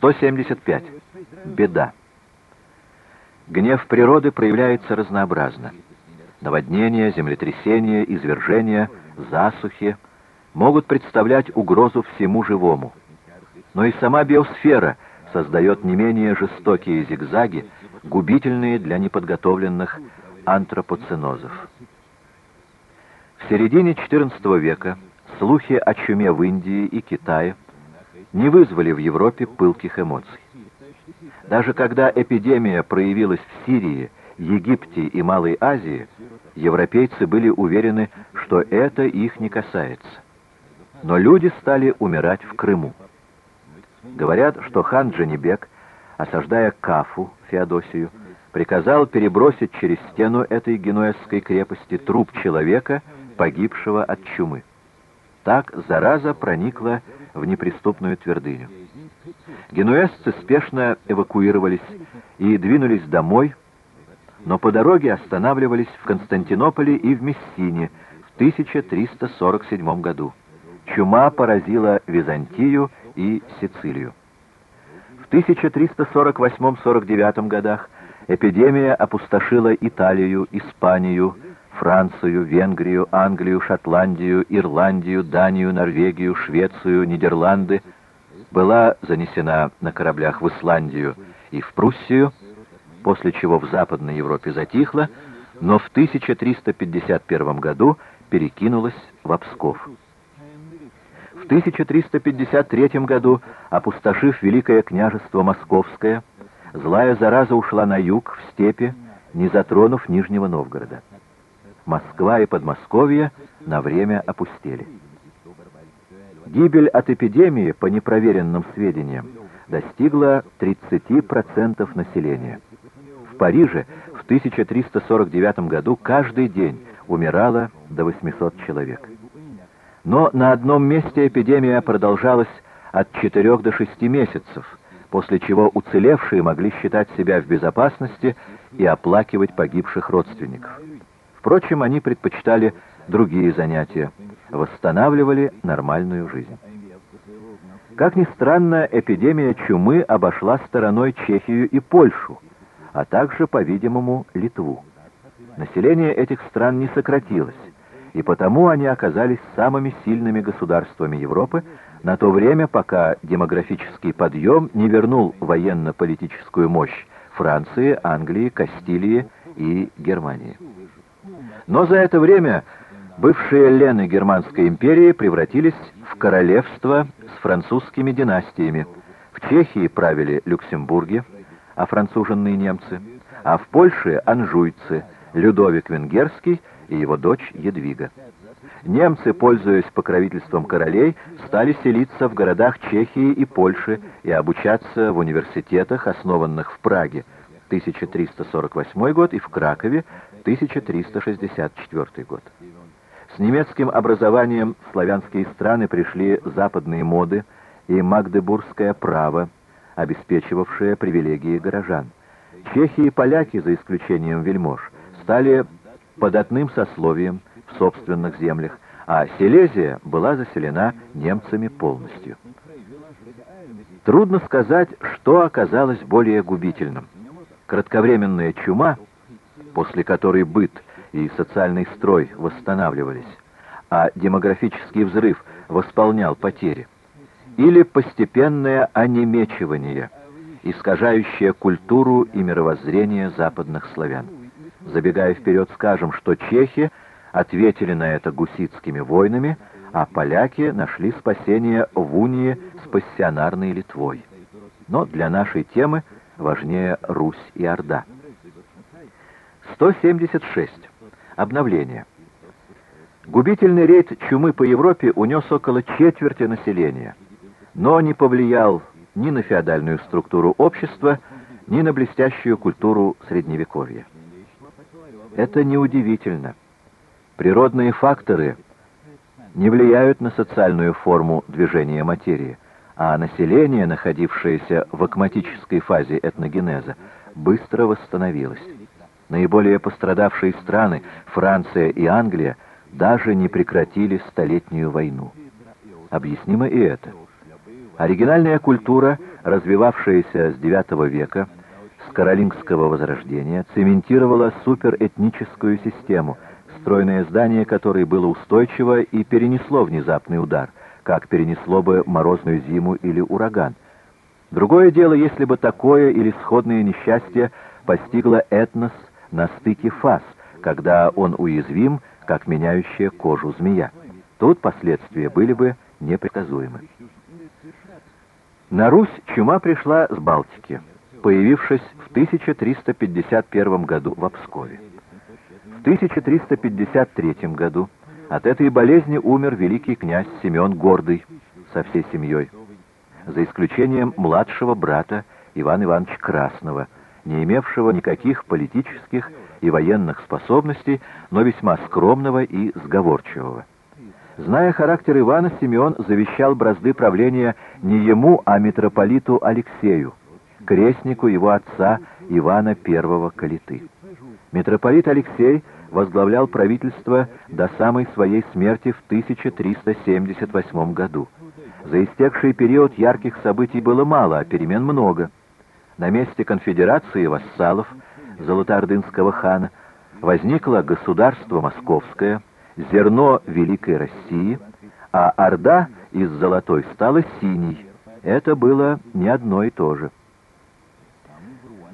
175. Беда. Гнев природы проявляется разнообразно. Наводнения, землетрясения, извержения, засухи могут представлять угрозу всему живому. Но и сама биосфера создает не менее жестокие зигзаги, губительные для неподготовленных антропоценозов. В середине XIV века слухи о чуме в Индии и Китае не вызвали в Европе пылких эмоций. Даже когда эпидемия проявилась в Сирии, Египте и Малой Азии, европейцы были уверены, что это их не касается. Но люди стали умирать в Крыму. Говорят, что хан Джанибек, осаждая Кафу, Феодосию, приказал перебросить через стену этой генуэзской крепости труп человека, погибшего от чумы. Так зараза проникла в неприступную твердыню. Генуэзцы спешно эвакуировались и двинулись домой, но по дороге останавливались в Константинополе и в Мессине в 1347 году. Чума поразила Византию и Сицилию. В 1348-49 годах эпидемия опустошила Италию, Испанию, Францию, Венгрию, Англию, Шотландию, Ирландию, Данию, Норвегию, Швецию, Нидерланды, была занесена на кораблях в Исландию и в Пруссию, после чего в Западной Европе затихла, но в 1351 году перекинулась в Псков. В 1353 году, опустошив Великое княжество Московское, злая зараза ушла на юг, в степи, не затронув Нижнего Новгорода. Москва и Подмосковье на время опустели. Гибель от эпидемии, по непроверенным сведениям, достигла 30% населения. В Париже в 1349 году каждый день умирало до 800 человек. Но на одном месте эпидемия продолжалась от 4 до 6 месяцев, после чего уцелевшие могли считать себя в безопасности и оплакивать погибших родственников. Впрочем, они предпочитали другие занятия, восстанавливали нормальную жизнь. Как ни странно, эпидемия чумы обошла стороной Чехию и Польшу, а также, по-видимому, Литву. Население этих стран не сократилось, и потому они оказались самыми сильными государствами Европы на то время, пока демографический подъем не вернул военно-политическую мощь Франции, Англии, Кастилии и Германии. Но за это время бывшие лены Германской империи превратились в королевство с французскими династиями. В Чехии правили Люксембурги, офранцуженные немцы, а в Польше анжуйцы, Людовик Венгерский и его дочь Едвига. Немцы, пользуясь покровительством королей, стали селиться в городах Чехии и Польши и обучаться в университетах, основанных в Праге, 1348 год, и в Кракове, 1364 год. С немецким образованием в славянские страны пришли западные моды и магдебургское право, обеспечивавшее привилегии горожан. Чехи и поляки, за исключением вельмож, стали податным сословием в собственных землях, а Силезия была заселена немцами полностью. Трудно сказать, что оказалось более губительным. Кратковременная чума – после которой быт и социальный строй восстанавливались, а демографический взрыв восполнял потери, или постепенное онемечивание, искажающее культуру и мировоззрение западных славян. Забегая вперед, скажем, что чехи ответили на это гуситскими войнами, а поляки нашли спасение в унии с пассионарной Литвой. Но для нашей темы важнее Русь и Орда. 176. Обновление. Губительный рейд чумы по Европе унес около четверти населения, но не повлиял ни на феодальную структуру общества, ни на блестящую культуру Средневековья. Это неудивительно. Природные факторы не влияют на социальную форму движения материи, а население, находившееся в акматической фазе этногенеза, быстро восстановилось. Наиболее пострадавшие страны, Франция и Англия, даже не прекратили Столетнюю войну. Объяснимо и это. Оригинальная культура развивавшаяся с IX века, с каролингского возрождения, цементировала суперэтническую систему, стройное здание которой было устойчиво и перенесло внезапный удар, как перенесло бы морозную зиму или ураган. Другое дело, если бы такое или сходное несчастье постигло этнос на стыке фаз, когда он уязвим, как меняющая кожу змея. Тут последствия были бы непредсказуемы. На Русь чума пришла с Балтики, появившись в 1351 году в Пскове. В 1353 году от этой болезни умер великий князь Семен Гордый со всей семьей, за исключением младшего брата Ивана Ивановича Красного, не имевшего никаких политических и военных способностей, но весьма скромного и сговорчивого. Зная характер Ивана, Симеон завещал бразды правления не ему, а митрополиту Алексею, крестнику его отца Ивана I Калиты. Митрополит Алексей возглавлял правительство до самой своей смерти в 1378 году. За истекший период ярких событий было мало, а перемен много. На месте конфедерации вассалов Золотоордынского хана возникло государство московское, зерно Великой России, а Орда из золотой стала синей. Это было не одно и то же.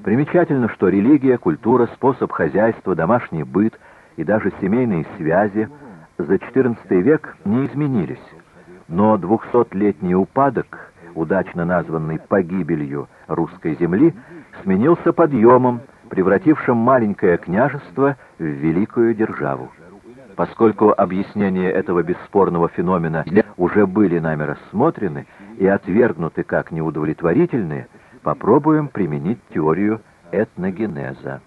Примечательно, что религия, культура, способ хозяйства, домашний быт и даже семейные связи за XIV век не изменились. Но двухсотлетний упадок, удачно названный погибелью русской земли, сменился подъемом, превратившим маленькое княжество в великую державу. Поскольку объяснения этого бесспорного феномена уже были нами рассмотрены и отвергнуты как неудовлетворительные, попробуем применить теорию этногенеза.